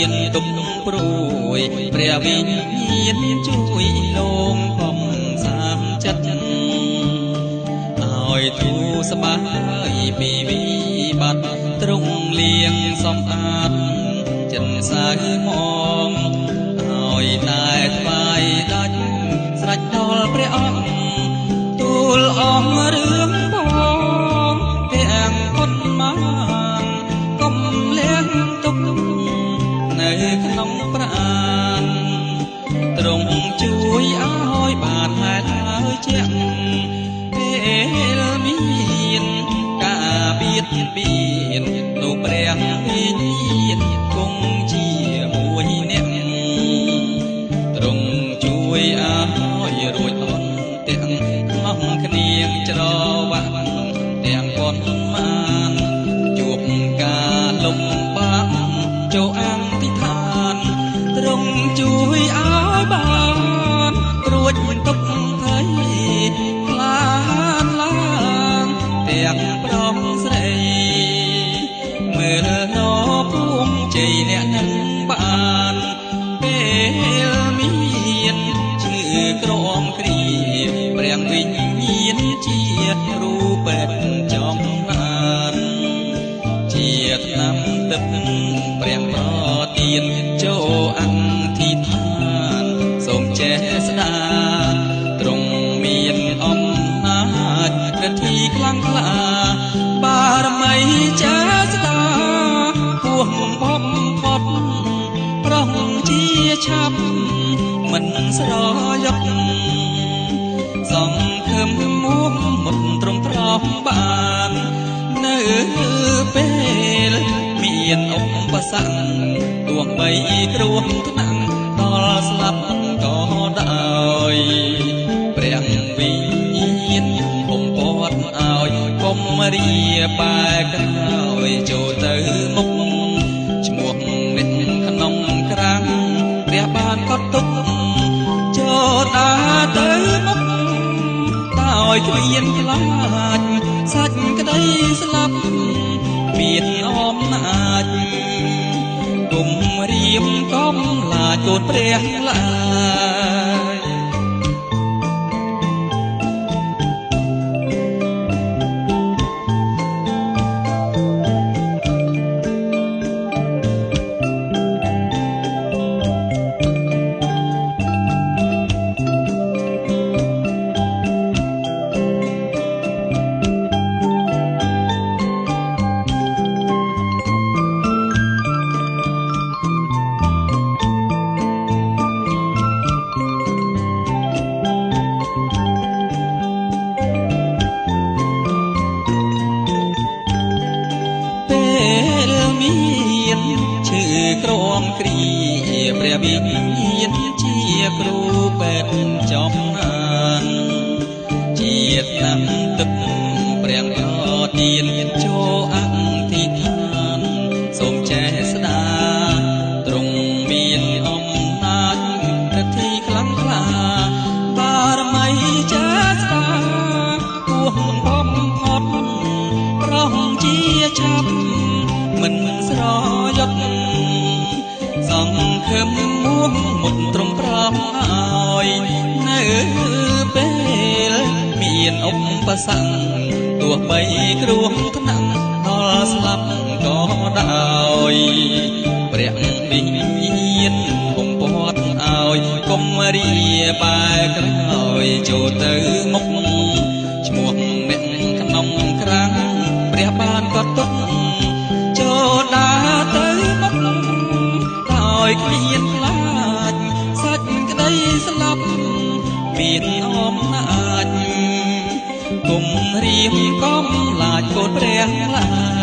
មានទុកព្រួយព្រះវិញ្ញាណជួយលងកំសាមចិត្តឲ្យទូស្បាយពីវិបត្តិត្រង់លៀងសំអាតចិនសៅមកឲ្យតែថ្វាយដាច់ស្រេចដល់ព្រះអង្គ ក្នុងប្រាណទ្រង់ជួយឲ្យបានហេតុហើយជាក់ពេលមានការបៀតបៀននោះព្រះវិ ទាំងប្រងស្រីមើលណភូមិជ័យអ្នកនឹងបានពេលមានឈឺក្រមគ្រីព្រះវិញ្ញាណជាគ្រូពេទ្យចំបានជាឆ្នាំទឹក ហួងបំផុតប្រងជាឆាប់មិនស្រយកសង្ឃឹមមួមមុតត្រង់ត្រង់បាននៅពេលមានឧបសគ្គទោះបីគ្រោះថ្នាក់ដល់ស្លាប់ក៏ដោយព្រះវិញ្ញាណពុំពត់ឲ្យកុំរៀបែកក្រោយចូលទៅមុខ គ្មានខ្លាចសាច់ក្តីស្លាប់មានអំណាចគុំរៀបកំឡាចកូនព្រះឡា មានឈឺក្រមគ្រីព្រះវិញ្ញាណជាគ្រូពេទ្យចំណានជាឆ្នាំទឹកព្រះអទានចូលអធិដ្ឋានសូមចេះស្ដាទ្រង់មានអំណាចប្រតិខ្លាំងក្លាបារមីចាស្ដាគួងបំផុតប្រងជាឆាប់ មិនស្រយកសង្ឃឹមមួងមុតត្រង់ប្រងឲ្យនៅពេលមានឧបសគ្គទោះបីគ្រោះថ្នាក់ដល់ស្លាប់ក៏ដោយព្រះវិញ្ញាណពុំពត់ឲ្យកុំរៀបែកក្រោយចូលទៅមុខឈ្មោះអ្នកក្នុងក្រាំងព្រះបានក៏ទុ មានអំណាចគុំរៀបកំឡាចកូនព្រះខ្លាច